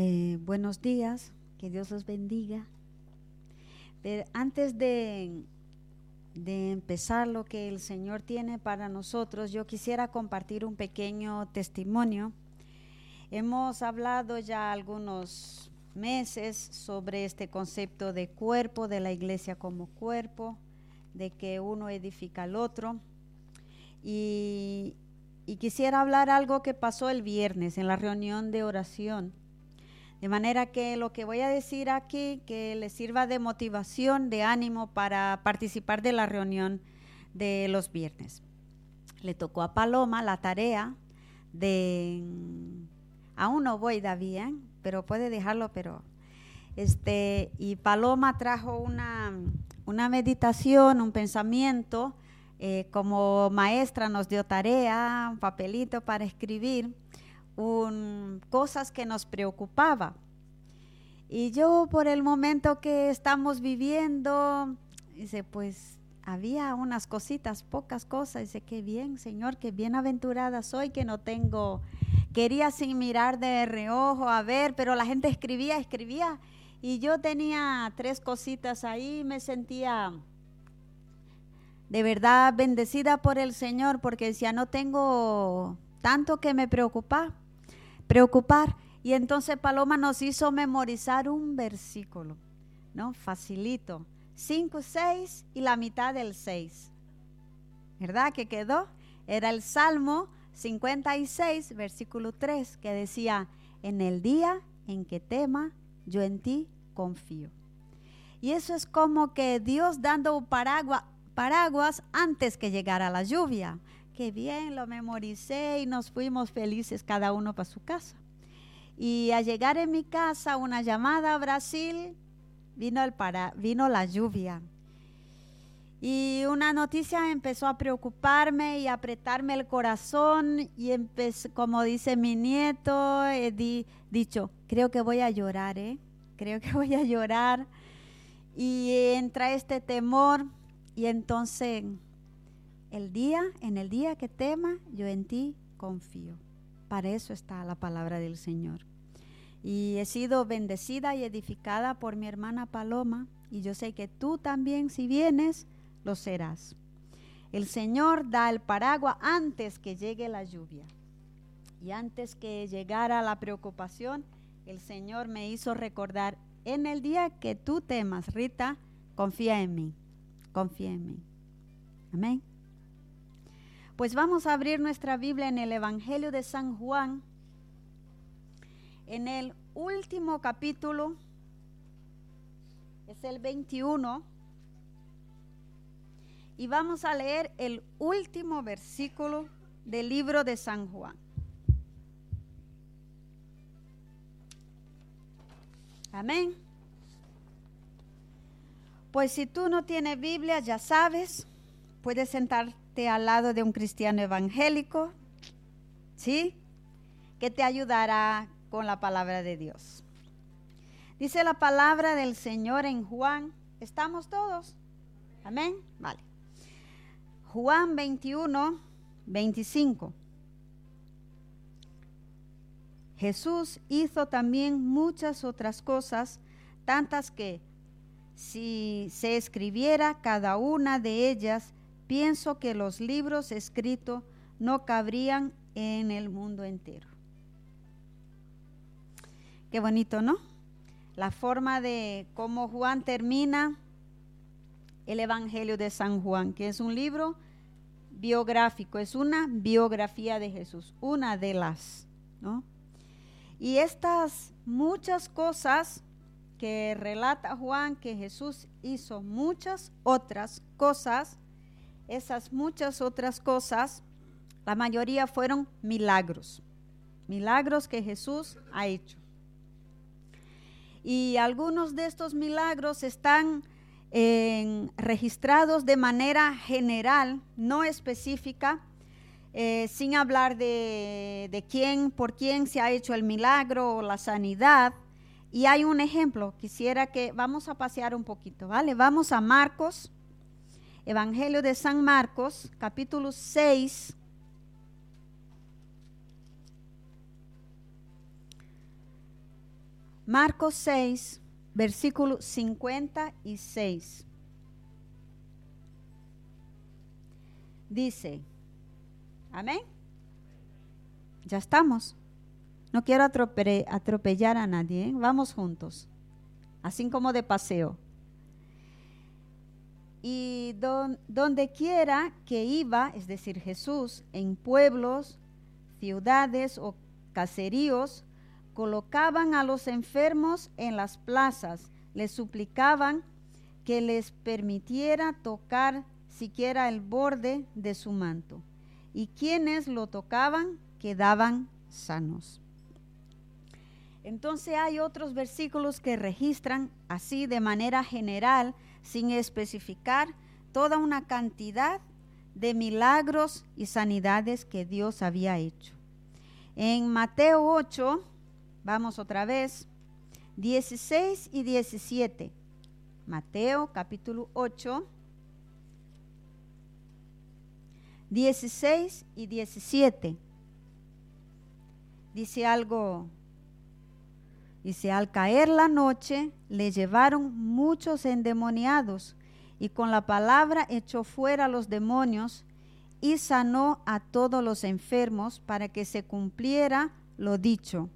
Eh, buenos días, que Dios los bendiga. Antes de, de empezar lo que el Señor tiene para nosotros, yo quisiera compartir un pequeño testimonio. Hemos hablado ya algunos meses sobre este concepto de cuerpo, de la iglesia como cuerpo, de que uno edifica al otro. Y, y quisiera hablar algo que pasó el viernes en la reunión de oración. De manera que lo que voy a decir aquí, que les sirva de motivación, de ánimo para participar de la reunión de los viernes. Le tocó a Paloma la tarea de, aún no voy da bien, pero puede dejarlo, pero este, y Paloma trajo una, una meditación, un pensamiento, eh, como maestra nos dio tarea, un papelito para escribir cosas que nos preocupaba. Y yo por el momento que estamos viviendo, dice, pues había unas cositas, pocas cosas. Dice, qué bien, Señor, qué bienaventurada soy que no tengo, quería sin mirar de reojo a ver, pero la gente escribía, escribía. Y yo tenía tres cositas ahí, me sentía de verdad bendecida por el Señor, porque decía, no tengo tanto que me preocupa preocupar. Y entonces Paloma nos hizo memorizar un versículo, ¿no? Facilito. 5, 6 y la mitad del 6. ¿Verdad que quedó? Era el Salmo 56, versículo 3, que decía, en el día en que tema, yo en ti confío. Y eso es como que Dios dando paraguas, paraguas antes que llegara la lluvia qué bien, lo memoricé y nos fuimos felices cada uno para su casa. Y al llegar en mi casa, una llamada a Brasil, vino, el para, vino la lluvia. Y una noticia empezó a preocuparme y a apretarme el corazón y empezó, como dice mi nieto, he dicho, creo que voy a llorar, ¿eh? Creo que voy a llorar. Y entra este temor y entonces el día, en el día que tema, yo en ti confío. Para eso está la palabra del Señor. Y he sido bendecida y edificada por mi hermana Paloma, y yo sé que tú también, si vienes, lo serás. El Señor da el paraguas antes que llegue la lluvia. Y antes que llegara la preocupación, el Señor me hizo recordar, en el día que tú temas, Rita, confía en mí, confía en mí. Amén. Pues vamos a abrir nuestra Biblia en el Evangelio de San Juan, en el último capítulo, es el 21, y vamos a leer el último versículo del libro de San Juan. Amén. Pues si tú no tienes Biblia, ya sabes, puedes sentarte al lado de un cristiano evangélico, ¿sí? Que te ayudará con la palabra de Dios. Dice la palabra del Señor en Juan. ¿Estamos todos? Amén. Vale. Juan 21, 25. Jesús hizo también muchas otras cosas, tantas que si se escribiera cada una de ellas, pienso que los libros escritos no cabrían en el mundo entero. Qué bonito, ¿no? La forma de cómo Juan termina el Evangelio de San Juan, que es un libro biográfico, es una biografía de Jesús, una de las, ¿no? Y estas muchas cosas que relata Juan que Jesús hizo, muchas otras cosas, esas muchas otras cosas, la mayoría fueron milagros, milagros que Jesús ha hecho. Y algunos de estos milagros están registrados de manera general, no específica, eh, sin hablar de, de quién, por quién se ha hecho el milagro o la sanidad. Y hay un ejemplo, quisiera que vamos a pasear un poquito, ¿vale? Vamos a Marcos Evangelio de San Marcos, capítulo 6. Marcos 6, versículo 56. Dice, amén. Ya estamos. No quiero atropellar a nadie. ¿eh? Vamos juntos, así como de paseo. Y donde quiera que iba, es decir, Jesús, en pueblos, ciudades o caseríos, colocaban a los enfermos en las plazas, les suplicaban que les permitiera tocar siquiera el borde de su manto. Y quienes lo tocaban quedaban sanos. Entonces hay otros versículos que registran así de manera general, sin especificar, toda una cantidad de milagros y sanidades que Dios había hecho. En Mateo 8, vamos otra vez, 16 y 17. Mateo capítulo 8, 16 y 17. Dice algo Dice, al caer la noche le llevaron muchos endemoniados y con la palabra echó fuera los demonios y sanó a todos los enfermos para que se cumpliera lo dicho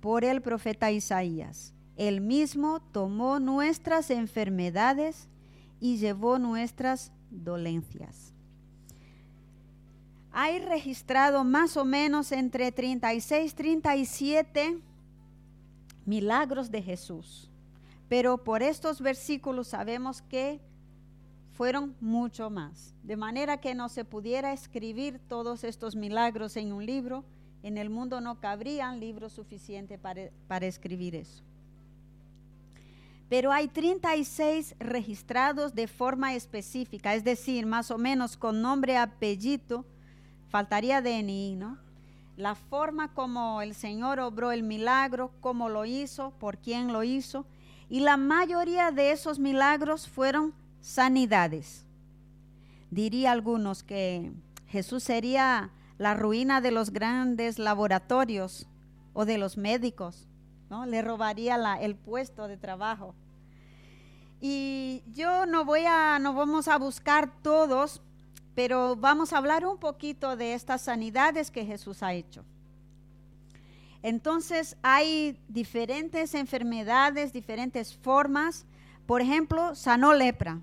por el profeta Isaías. Él mismo tomó nuestras enfermedades y llevó nuestras dolencias. Hay registrado más o menos entre 36 y 37 milagros de Jesús. Pero por estos versículos sabemos que fueron mucho más. De manera que no se pudiera escribir todos estos milagros en un libro. En el mundo no cabrían libros suficientes para, para escribir eso. Pero hay 36 registrados de forma específica, es decir, más o menos con nombre, apellido, faltaría DNI, ¿no? La forma como el Señor obró el milagro, cómo lo hizo, por quién lo hizo. Y la mayoría de esos milagros fueron sanidades. Diría algunos que Jesús sería la ruina de los grandes laboratorios o de los médicos, ¿no? Le robaría el puesto de trabajo. Y yo no voy a, no vamos a buscar todos, pero vamos a hablar un poquito de estas sanidades que Jesús ha hecho. Entonces hay diferentes enfermedades, diferentes formas. Por ejemplo, sanó lepra.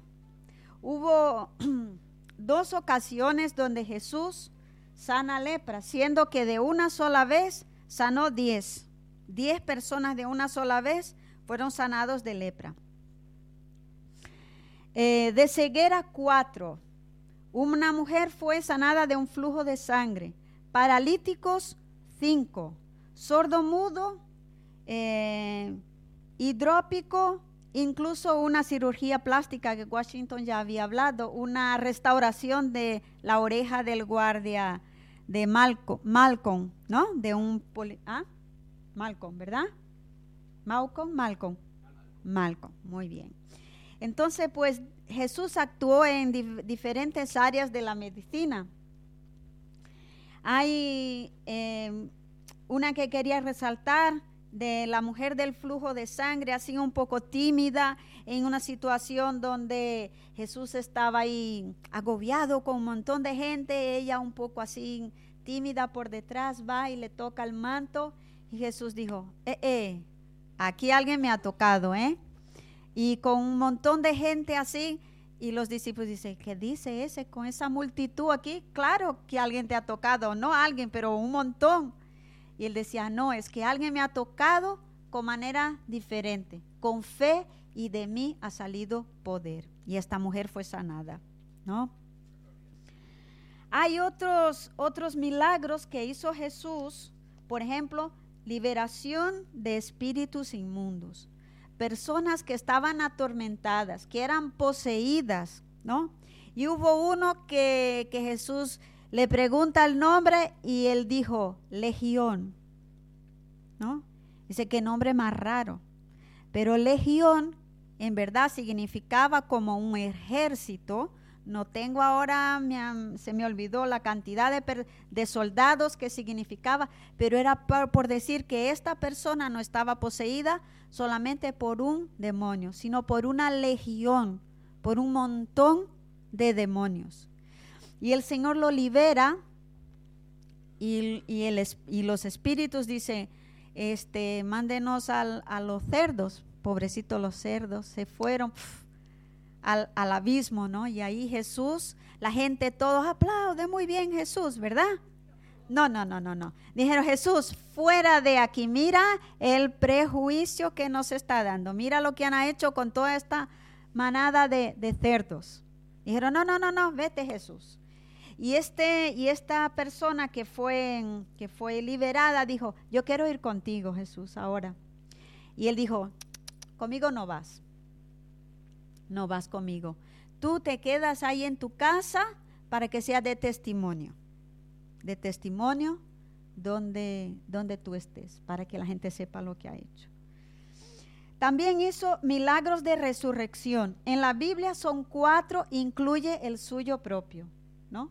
Hubo dos ocasiones donde Jesús sana lepra, siendo que de una sola vez sanó diez. Diez personas de una sola vez fueron sanados de lepra. Eh, de ceguera cuatro. Una mujer fue sanada de un flujo de sangre. Paralíticos, cinco. Sordo mudo, eh, hidrópico, incluso una cirugía plástica que Washington ya había hablado, una restauración de la oreja del guardia de Malcolm, ¿no? De un ¿ah? Malcolm, ¿verdad? Malcolm, Malcolm. Malcolm, muy bien. Entonces, pues Jesús actuó en diferentes áreas de la medicina. Hay em, una que quería resaltar de la mujer del flujo de sangre, así un poco tímida, en una situación donde Jesús estaba ahí agobiado con un montón de gente, ella un poco así tímida por detrás, va y le toca el manto, y Jesús dijo, eh, eh, aquí alguien me ha tocado, ¿eh? Y con un montón de gente así. Y los discípulos dicen, ¿qué dice ese con esa multitud aquí? Claro que alguien te ha tocado, no alguien, pero un montón. Y él decía, no, es que alguien me ha tocado con manera diferente, con fe y de mí ha salido poder. Y esta mujer fue sanada, ¿no? Hay otros, otros milagros que hizo Jesús, por ejemplo, liberación de espíritus inmundos personas que estaban atormentadas, que eran poseídas, ¿no? Y hubo uno que, Jesús le pregunta el nombre y él dijo, Legión, ¿no? Dice que nombre más raro. Pero Legión en verdad significaba como un ejército no tengo ahora, se me olvidó la cantidad de, soldados que significaba, pero era por, decir que esta persona no estaba poseída solamente por un demonio, sino por una legión, por un montón de demonios. Y el Señor lo libera y, y, los espíritus dice, este, mándenos a los cerdos, pobrecitos los cerdos, se fueron al, abismo, ¿no? Y ahí Jesús, la gente todos aplaude, muy bien Jesús, ¿verdad? No, no, no, no, no. Dijeron, Jesús, fuera de aquí, mira el prejuicio que nos está dando, mira lo que han hecho con toda esta manada de, cerdos. Dijeron, no, no, no, no, vete Jesús. Y, este, y esta persona que fue, que fue liberada dijo, yo quiero ir contigo, Jesús, ahora. Y él dijo, conmigo no vas no vas conmigo. Tú te quedas ahí en tu casa para que sea de testimonio, de testimonio donde, donde tú estés, para que la gente sepa lo que ha hecho. También hizo milagros de resurrección. En la Biblia son cuatro, incluye el suyo propio, ¿no?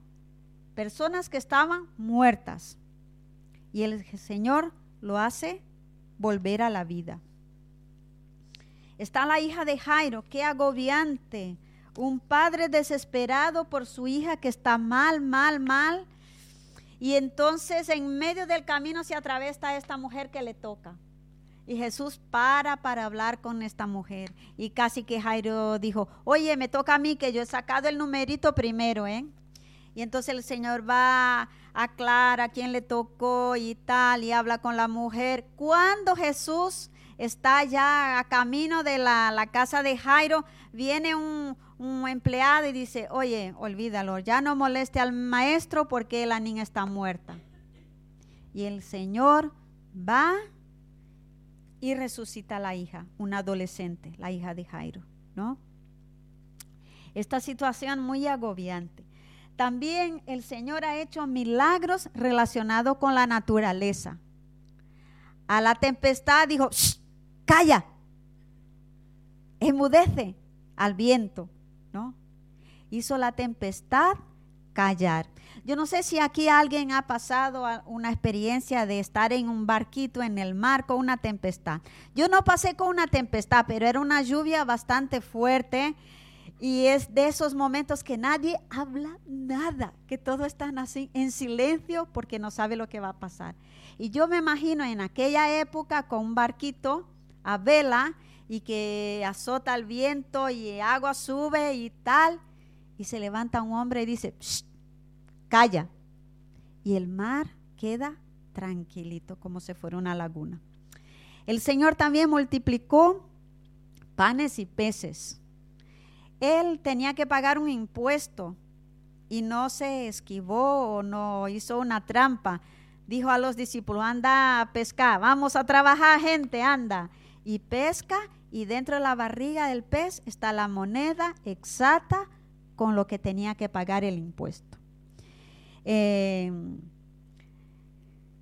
Personas que estaban muertas. Y el Señor lo hace volver a la vida. Está la hija de Jairo, qué agobiante. Un padre desesperado por su hija que está mal, mal, mal. Y entonces en medio del camino se atraviesa esta mujer que le toca. Y Jesús para para hablar con esta mujer. Y casi que Jairo dijo, oye, me toca a mí que yo he sacado el numerito primero, ¿eh? Y entonces el Señor va, aclara a quién le tocó y tal, y habla con la mujer. Cuando Jesús está ya a camino de la, casa de Jairo, viene un, empleado y dice, oye, olvídalo, ya no moleste al maestro porque la niña está muerta. Y el Señor va y resucita a la hija, una adolescente, la hija de Jairo, ¿no? Esta situación muy agobiante. También el Señor ha hecho milagros relacionados con la naturaleza. A la tempestad dijo, calla, emudece al viento, ¿no? Hizo la tempestad callar. Yo no sé si aquí alguien ha pasado una experiencia de estar en un barquito en el mar con una tempestad. Yo no pasé con una tempestad, pero era una lluvia bastante fuerte y es de esos momentos que nadie habla nada, que todos están así en silencio porque no sabe lo que va a pasar. Y yo me imagino en aquella época con un barquito a vela y que azota el viento y agua sube y tal. Y se levanta un hombre y dice, calla. Y el mar queda tranquilito como si fuera una laguna. El Señor también multiplicó panes y peces. Él tenía que pagar un impuesto y no se esquivó o no hizo una trampa. Dijo a los discípulos, anda a pescar, vamos a trabajar gente, anda y pesca y dentro de la barriga del pez está la moneda exacta con lo que tenía que pagar el impuesto. Em,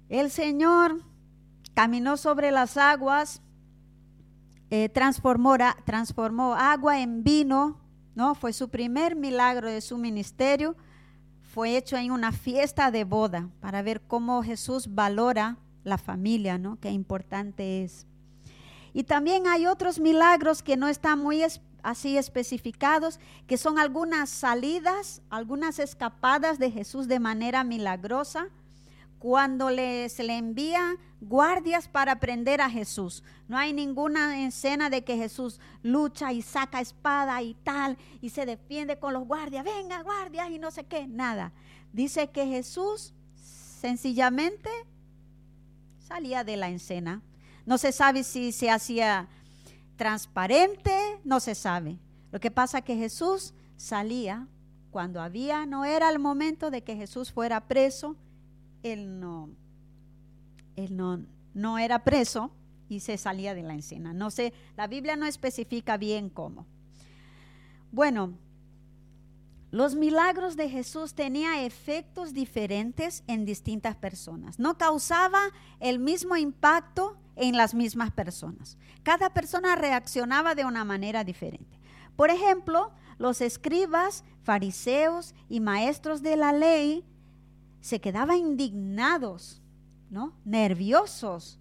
el Señor caminó sobre las aguas, eh, transformó, transformó agua en vino, ¿no? Fue su primer milagro de su ministerio. Fue hecho en una fiesta de boda para ver cómo Jesús valora la familia, ¿no? Qué importante es. Y también hay otros milagros que no están muy así especificados, que son algunas salidas, algunas escapadas de Jesús de manera milagrosa, cuando se le envía guardias para prender a Jesús. No hay ninguna escena de que Jesús lucha y saca espada y tal, y se defiende con los guardias, venga guardias y no sé qué, nada. Dice que Jesús sencillamente salía de la escena no se sabe si se hacía transparente, no se sabe. Lo que pasa es que Jesús salía cuando había, no era el momento de que Jesús fuera preso, él no, él no, no era preso y se salía de la encina. No sé, la Biblia no especifica bien cómo. Bueno, los milagros de Jesús tenían efectos diferentes en distintas personas. No causaba el mismo impacto en las mismas personas. Cada persona reaccionaba de una manera diferente. Por ejemplo, los escribas, fariseos y maestros de la ley se quedaban indignados, ¿no? Nerviosos,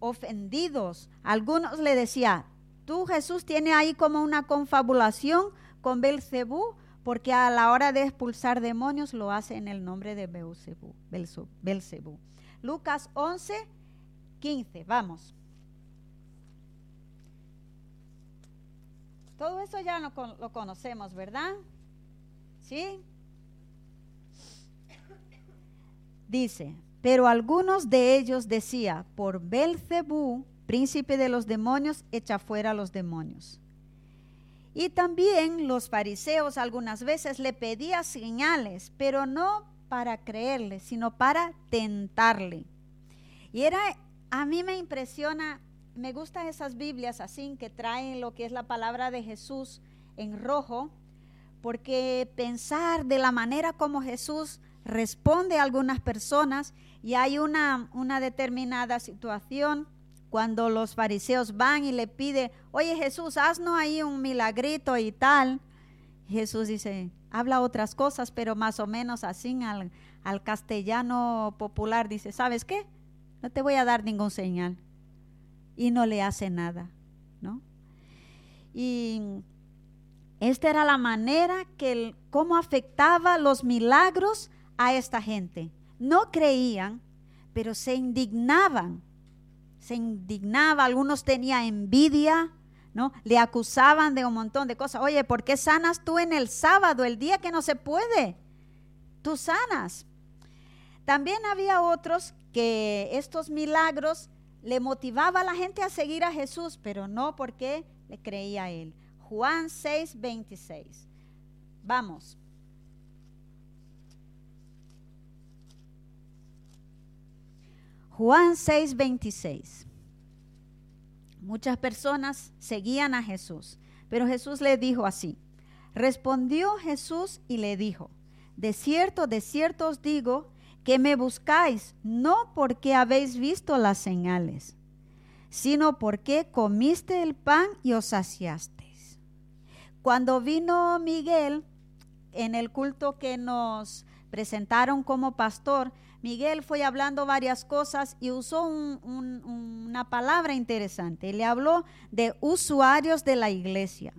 ofendidos. Algunos le decían, tú Jesús tiene ahí como una confabulación con Belcebú, porque a la hora de expulsar demonios lo hace en el nombre de Belcebú. Lucas 11, 15, vamos. Todo eso ya lo, conocemos, ¿verdad? ¿Sí? Dice, pero algunos de ellos decía, por Belcebú, príncipe de los demonios, echa fuera a los demonios. Y también los fariseos algunas veces le pedían señales, pero no para creerle, sino para tentarle. Y era, a mí me impresiona, me gustan esas Biblias así, que traen lo que es la palabra de Jesús en rojo, porque pensar de la manera como Jesús responde a algunas personas y hay una, una determinada situación cuando los fariseos van y le pide, oye Jesús, haznos ahí un milagrito y tal. Jesús dice, habla otras cosas, pero más o menos así al, al castellano popular dice, ¿sabes qué? No te voy a dar ningún señal. Y no le hace nada, ¿no? Y esta era la manera que, cómo afectaba los milagros a esta gente. No creían, pero se indignaban. Se indignaba, algunos tenían envidia, ¿no? Le acusaban de un montón de cosas. Oye, ¿por qué sanas tú en el sábado, el día que no se puede? Tú sanas. También había otros que estos milagros le motivaba a la gente a seguir a Jesús, pero no porque le creía a él. Juan 6, 26. Vamos. Juan 6, 26. Muchas personas seguían a Jesús, pero Jesús le dijo así. Respondió Jesús y le dijo, de cierto, de cierto os digo, que me buscáis, no porque habéis visto las señales, sino porque comiste el pan y os saciasteis. Cuando vino Miguel en el culto que nos presentaron como pastor, Miguel fue hablando varias cosas y usó una palabra interesante. Le habló de usuarios de la iglesia.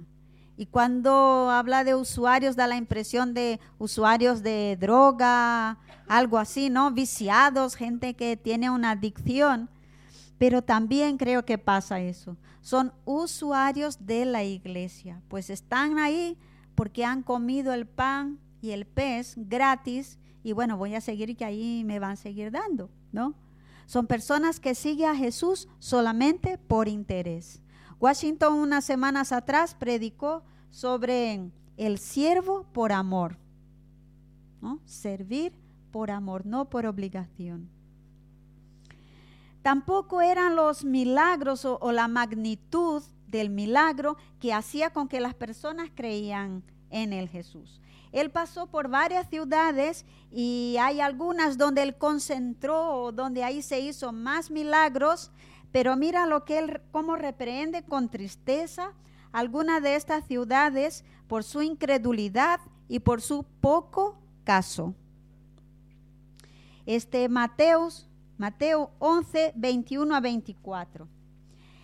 Y cuando habla de usuarios da la impresión de usuarios de droga, algo así, ¿no? Viciados, gente que tiene una adicción. Pero también creo que pasa eso. Son usuarios de la iglesia, pues están ahí porque han comido el pan y el pez gratis y bueno, voy a seguir que ahí me van a seguir dando, ¿no? Son personas que siguen a Jesús solamente por interés. Washington unas semanas atrás predicó sobre el siervo por amor, ¿no? Servir por amor, no por obligación. Tampoco eran los milagros o, o la magnitud del milagro que hacía con que las personas creían en el Jesús. Él pasó por varias ciudades y hay algunas donde él concentró, donde ahí se hizo más milagros, pero mira lo que él, cómo reprende con tristeza algunas de estas ciudades por su incredulidad y por su poco caso. Este Mateos, Mateo 11, 21 a 24.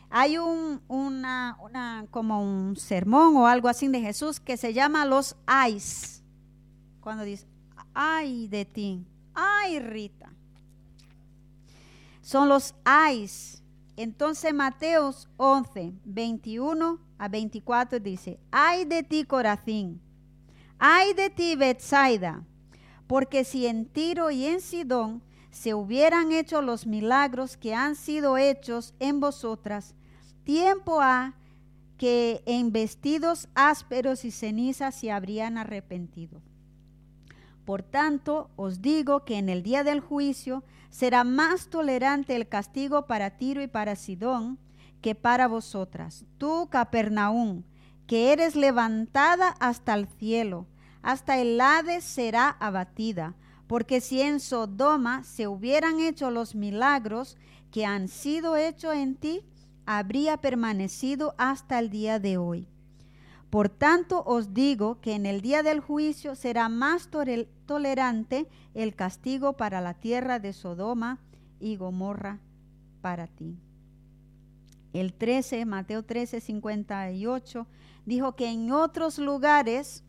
Hay un, una, una, como un sermón o algo así de Jesús que se llama los ais. Cuando dice, ay de ti, ay Rita. Son los ais. Entonces Mateos 11, 21 a 24 dice, ay de ti Corazín, ay de ti Betsaida, porque si en Tiro y en Sidón se hubieran hecho los milagros que han sido hechos en vosotras, tiempo ha que en vestidos ásperos y cenizas se habrían arrepentido. Por tanto, os digo que en el día del juicio será más tolerante el castigo para Tiro y para Sidón que para vosotras. Tú, Capernaum, que eres levantada hasta el cielo, hasta el Hades será abatida, porque si en Sodoma se hubieran hecho los milagros que han sido hechos en ti, habría permanecido hasta el día de hoy. Por tanto os digo que en el día del juicio será más tolerante el castigo para la tierra de Sodoma y Gomorra para ti. El 13, Mateo 13, 58, dijo que en otros lugares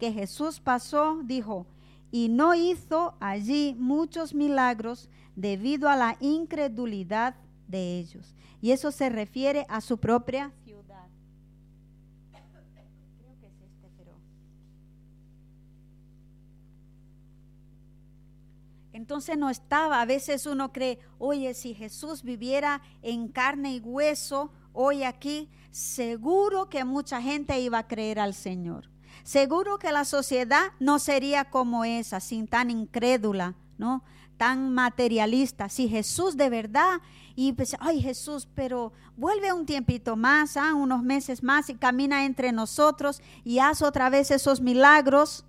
que Jesús pasó, dijo, y no hizo allí muchos milagros debido a la incredulidad de ellos. Y eso se refiere a su propia Entonces no estaba, a veces uno cree, oye, si Jesús viviera en carne y hueso hoy aquí, seguro que mucha gente iba a creer al Señor. Seguro que la sociedad no sería como esa, sin tan incrédula, ¿no? Tan materialista. Si Jesús de verdad, y pues, ay Jesús, pero vuelve un tiempito más, ¿ah? unos meses más y camina entre nosotros y haz otra vez esos milagros.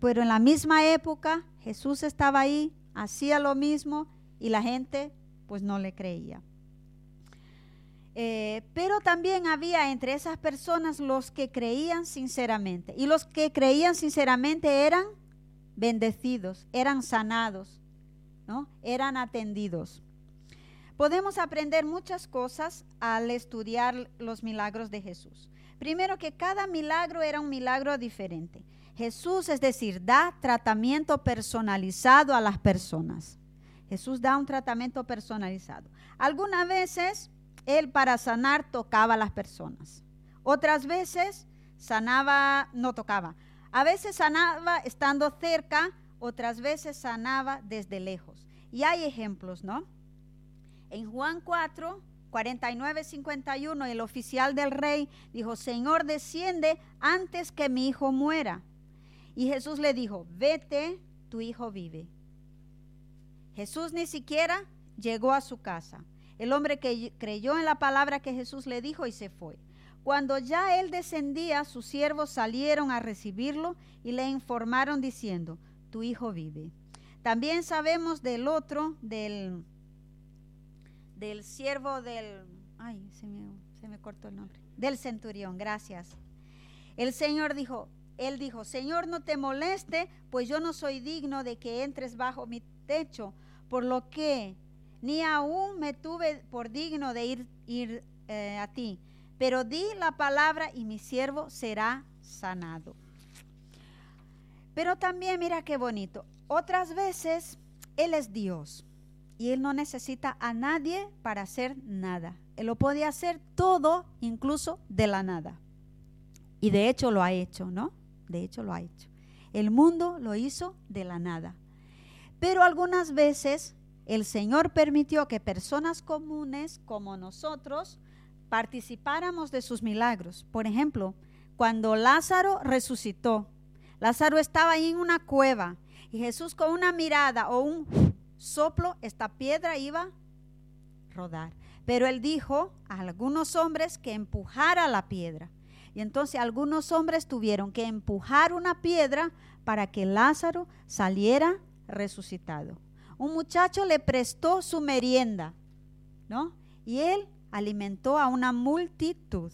Pero en la misma época Jesús estaba ahí, hacía lo mismo y la gente pues no le creía. Eh, pero también había entre esas personas los que creían sinceramente. Y los que creían sinceramente eran bendecidos, eran sanados, ¿no? eran atendidos. Podemos aprender muchas cosas al estudiar los milagros de Jesús. Primero que cada milagro era un milagro diferente. Jesús, es decir, da tratamiento personalizado a las personas. Jesús da un tratamiento personalizado. Algunas veces Él para sanar tocaba a las personas. Otras veces sanaba, no tocaba. A veces sanaba estando cerca, otras veces sanaba desde lejos. Y hay ejemplos, ¿no? En Juan 4, 49, 51, el oficial del rey dijo, Señor, desciende antes que mi hijo muera. Y Jesús le dijo, vete, tu hijo vive. Jesús ni siquiera llegó a su casa. El hombre que creyó en la palabra que Jesús le dijo y se fue. Cuando ya él descendía, sus siervos salieron a recibirlo y le informaron diciendo, tu hijo vive. También sabemos del otro, del, del siervo del, ay, se me, se me cortó el nombre, del centurión, gracias. El Señor dijo, él dijo, Señor, no te moleste, pues yo no soy digno de que entres bajo mi techo, por lo que ni aún me tuve por digno de ir, ir eh, a ti. Pero di la palabra y mi siervo será sanado. Pero también mira qué bonito. Otras veces Él es Dios y Él no necesita a nadie para hacer nada. Él lo puede hacer todo, incluso de la nada. Y de hecho lo ha hecho, ¿no? De hecho, lo ha hecho. El mundo lo hizo de la nada. Pero algunas veces el Señor permitió que personas comunes como nosotros participáramos de sus milagros. Por ejemplo, cuando Lázaro resucitó, Lázaro estaba ahí en una cueva y Jesús con una mirada o un soplo, esta piedra iba a rodar. Pero él dijo a algunos hombres que empujara la piedra. Y entonces algunos hombres tuvieron que empujar una piedra para que Lázaro saliera resucitado. Un muchacho le prestó su merienda, ¿no? Y él alimentó a una multitud.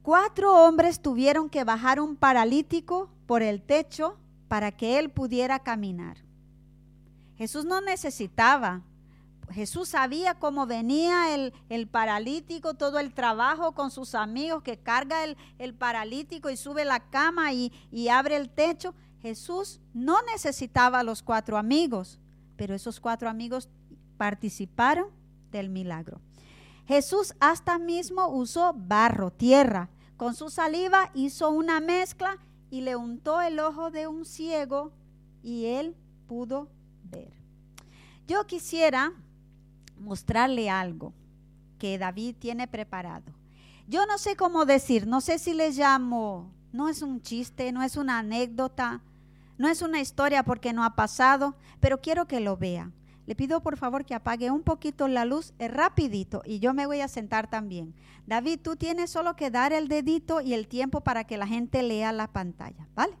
Cuatro hombres tuvieron que bajar un paralítico por el techo para que él pudiera caminar. Jesús no necesitaba Jesús sabía cómo venía el, paralítico, todo el trabajo con sus amigos, que carga el, paralítico y sube la cama y, y abre el techo. Jesús no necesitaba a los cuatro amigos, pero esos cuatro amigos participaron del milagro. Jesús hasta mismo usó barro, tierra. Con su saliva hizo una mezcla y le untó el ojo de un ciego y él pudo ver. Yo quisiera mostrarle algo que David tiene preparado. Yo no sé cómo decir, no sé si le llamo, no es un chiste, no es una anécdota, no es una historia porque no ha pasado, pero quiero que lo vea. Le pido por favor que apague un poquito la luz eh, rapidito y yo me voy a sentar también. David, tú tienes solo que dar el dedito y el tiempo para que la gente lea la pantalla, ¿vale?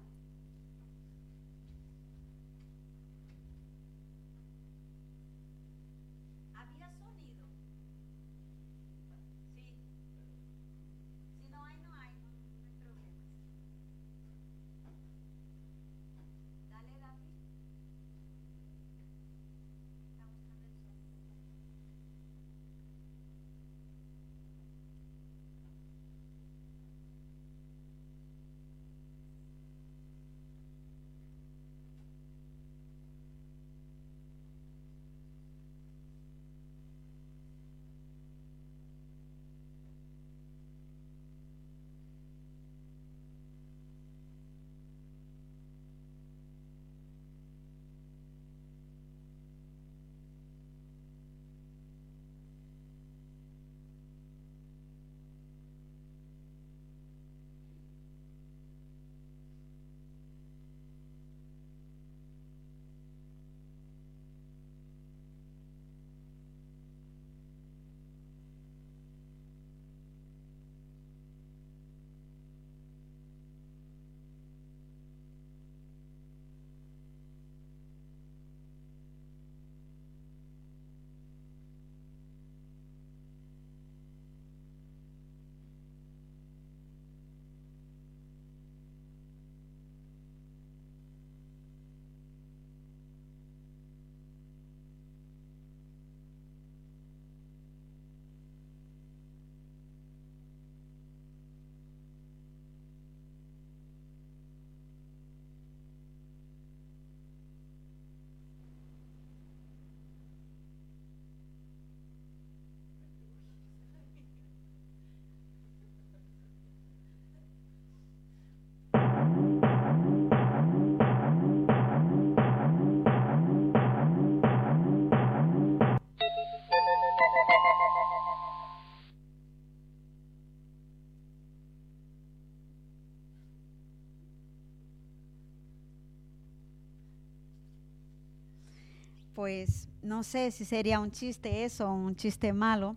Pues no sé si sería un chiste eso un chiste malo,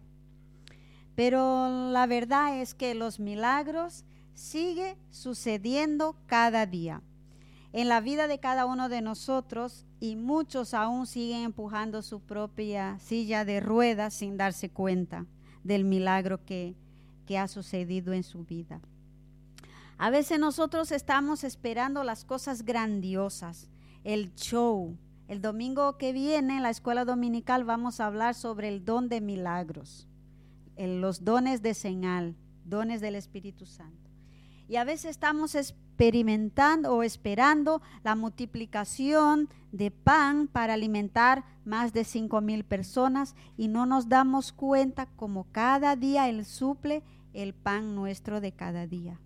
pero la verdad es que los milagros siguen sucediendo cada día en la vida de cada uno de nosotros y muchos aún siguen empujando su propia silla de ruedas sin darse cuenta del milagro que, que ha sucedido en su vida. A veces nosotros estamos esperando las cosas grandiosas, el show. El domingo que viene en la escuela dominical vamos a hablar sobre el don de milagros, los dones de señal, dones del Espíritu Santo. Y a veces estamos experimentando o esperando la multiplicación de pan para alimentar más de cinco mil personas y no nos damos cuenta como cada día Él suple el pan nuestro de cada día.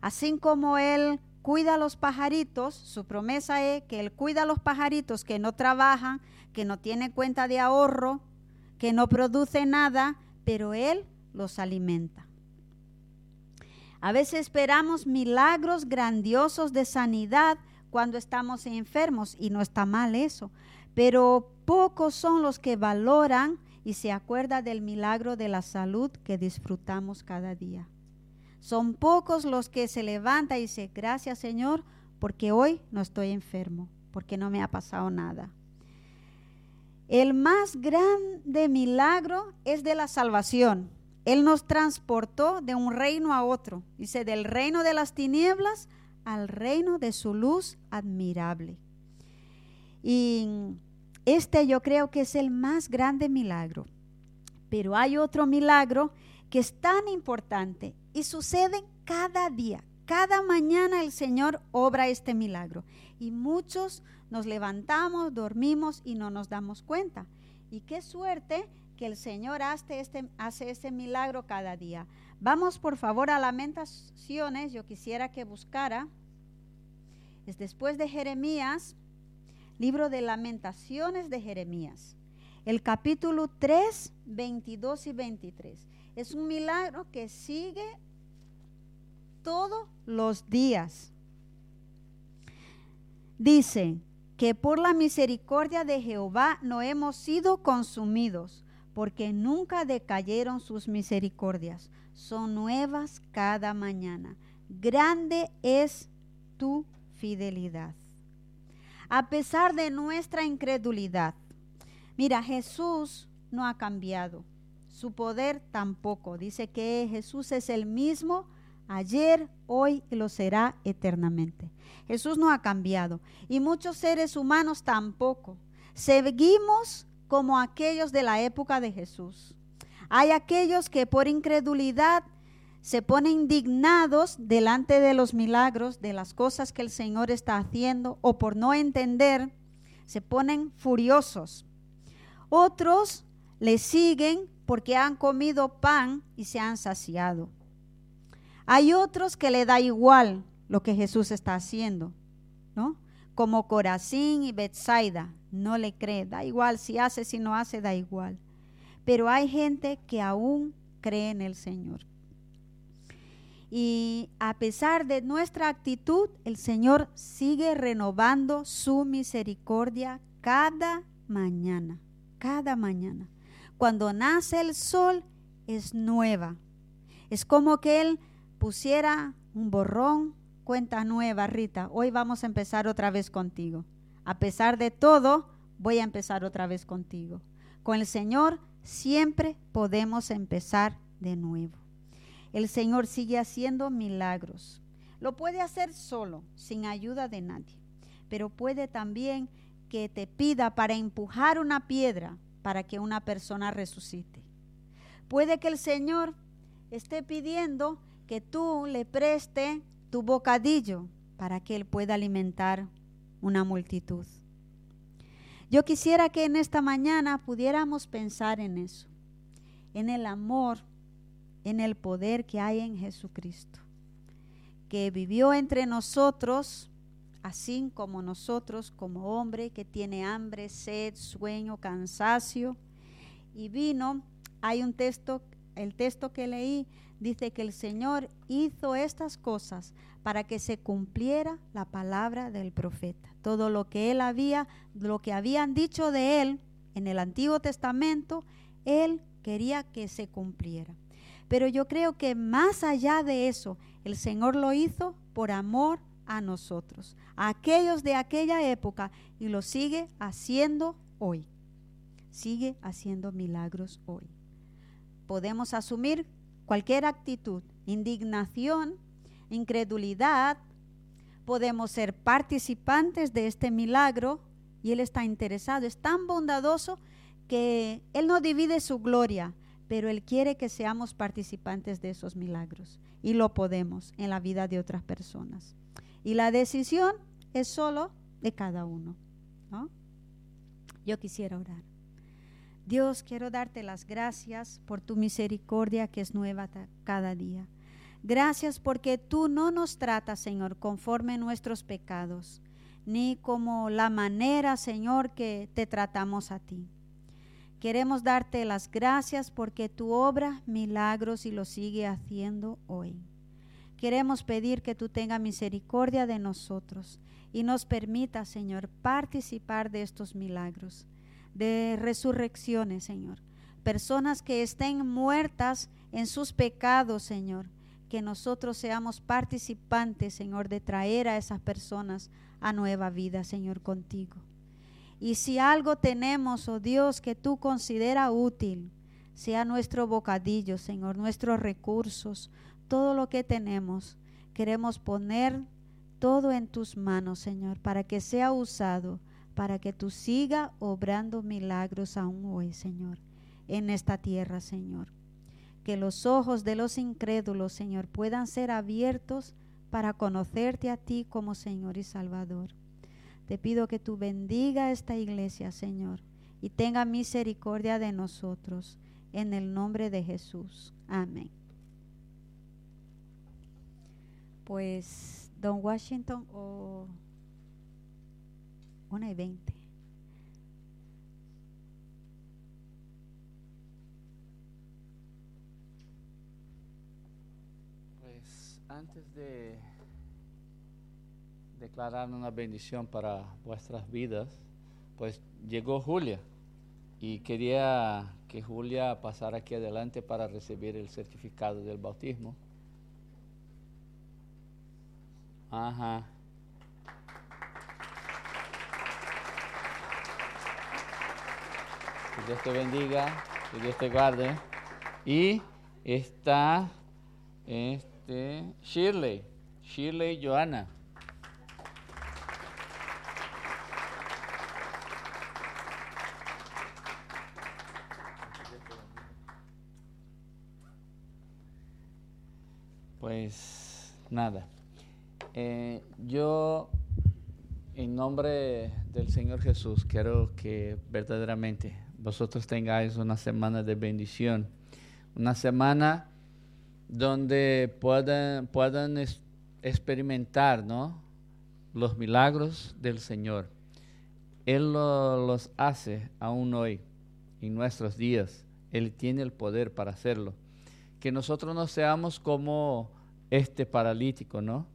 Así como Él cuida a los pajaritos, su promesa es que Él cuida a los pajaritos que no trabajan, que no tienen cuenta de ahorro, que no produce nada, pero Él los alimenta. A veces esperamos milagros grandiosos de sanidad cuando estamos enfermos y no está mal eso, pero pocos son los que valoran y se acuerdan del milagro de la salud que disfrutamos cada día. Son pocos los que se levantan y dicen, gracias Señor, porque hoy no estoy enfermo, porque no me ha pasado nada. El más grande milagro es de la salvación. Él nos transportó de un reino a otro, dice, del reino de las tinieblas al reino de su luz admirable. Y este yo creo que es el más grande milagro. Pero hay otro milagro que es tan importante y sucede cada día. Cada mañana el Señor obra este milagro y muchos nos levantamos, dormimos y no nos damos cuenta. Y qué suerte que el Señor hace este, hace este milagro cada día. Vamos por favor a Lamentaciones. Yo quisiera que buscara. Es después de Jeremías, libro de Lamentaciones de Jeremías. El capítulo 3, 22 y 23. Es un milagro que sigue todos los días. Dice que por la misericordia de Jehová no hemos sido consumidos, porque nunca decayeron sus misericordias. Son nuevas cada mañana. Grande es tu fidelidad. A pesar de nuestra incredulidad, mira, Jesús no ha cambiado. Su poder tampoco. Dice que Jesús es el mismo ayer, hoy y lo será eternamente. Jesús no ha cambiado y muchos seres humanos tampoco. Seguimos como aquellos de la época de Jesús. Hay aquellos que por incredulidad se ponen indignados delante de los milagros, de las cosas que el Señor está haciendo, o por no entender, se ponen furiosos. Otros le siguen porque han comido pan y se han saciado. Hay otros que le da igual lo que Jesús está haciendo, ¿no? Como Corazín y Bethsaida, no le cree, da igual si hace, si no hace, da igual. Pero hay gente que aún cree en el Señor. Y a pesar de nuestra actitud, el Señor sigue renovando su misericordia cada mañana, cada mañana. Cuando nace el sol es nueva. Es como que Él pusiera un borrón, cuenta nueva, Rita. Hoy vamos a empezar otra vez contigo. A pesar de todo, voy a empezar otra vez contigo. Con el Señor siempre podemos empezar de nuevo. El Señor sigue haciendo milagros. Lo puede hacer solo, sin ayuda de nadie. Pero puede también que te pida para empujar una piedra para que una persona resucite. Puede que el Señor esté pidiendo que tú le preste tu bocadillo para que Él pueda alimentar una multitud. Yo quisiera que en esta mañana pudiéramos pensar en eso, en el amor, en el poder que hay en Jesucristo, que vivió entre nosotros así como nosotros, como hombre que tiene hambre, sed, sueño, cansancio. Y vino, hay un texto el texto que leí dice que el Señor hizo estas cosas para que se cumpliera la palabra del profeta. Todo lo que él había, lo que habían dicho de él en el Antiguo Testamento, él quería que se cumpliera. Pero yo creo que más allá de eso, el Señor lo hizo por amor a nosotros, a aquellos de aquella época, y lo sigue haciendo hoy. Sigue haciendo milagros hoy. Podemos asumir cualquier actitud, indignación, incredulidad, podemos ser participantes de este milagro y Él está interesado, es tan bondadoso que Él no divide su gloria, pero Él quiere que seamos participantes de esos milagros y lo podemos en la vida de otras personas. Y la decisión es solo de cada uno. Yo quisiera orar. Dios, quiero darte las gracias por tu misericordia que es nueva cada día. Gracias porque tú no nos tratas, Señor, conforme nuestros pecados, ni como la manera, Señor, que te tratamos a ti. Queremos darte las gracias porque tu obra milagros y lo sigue haciendo hoy. Queremos pedir que tú tengas misericordia de nosotros y nos permita, Señor, participar de estos milagros de resurrecciones, Señor. Personas que estén muertas en sus pecados, Señor. Que nosotros seamos participantes, Señor, de traer a esas personas a nueva vida, Señor, contigo. Y si algo tenemos, oh Dios, que tú considera útil, sea nuestro bocadillo, Señor, nuestros recursos, todo lo que tenemos, queremos poner todo en tus manos, Señor, para que sea usado para que tú siga obrando milagros aún hoy, Señor, en esta tierra, Señor. Que los ojos de los incrédulos, Señor, puedan ser abiertos para conocerte a ti como Señor y Salvador. Te pido que tú bendiga esta iglesia, Señor, y tenga misericordia de nosotros. En el nombre de Jesús. Amén. Pues, don Washington o... 1 y 20. Pues antes de declarar una bendición para vuestras vidas, pues llegó Julia y quería que Julia pasara aquí adelante para recibir el certificado del bautismo. Ajá. Que Dios te bendiga, que Dios te guarde. Y está este, Shirley, Shirley Joana. Pues nada, eh, yo en nombre del Señor Jesús quiero que verdaderamente vosotros tengáis una semana de bendición, una semana donde puedan, puedan experimentar ¿no? los milagros del Señor. Él los hace aún hoy, en nuestros días. Él tiene el poder para hacerlo. Que nosotros no seamos como este paralítico, ¿no?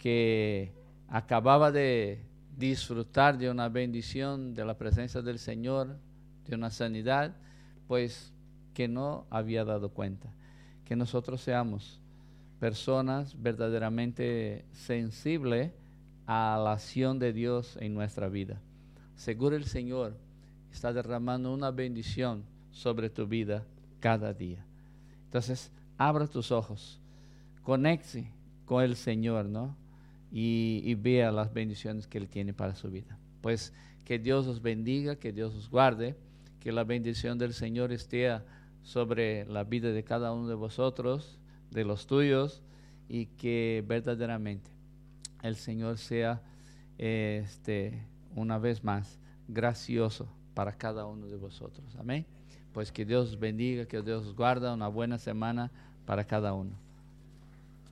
Que acababa de disfrutar de una bendición de la presencia del Señor, de una sanidad, pues que no había dado cuenta. Que nosotros seamos personas verdaderamente sensibles a la acción de Dios en nuestra vida. Seguro el Señor está derramando una bendición sobre tu vida cada día. Entonces, abra tus ojos, conecte con el Señor, ¿no? Y, vea las bendiciones que Él tiene para su vida. Pues que Dios os bendiga, que Dios os guarde que la bendición del Señor esté sobre la vida de cada uno de vosotros, de los tuyos, y que verdaderamente el Señor sea este, una vez más gracioso para cada uno de vosotros. Amén. Pues que Dios bendiga, que Dios guarda una buena semana para cada uno.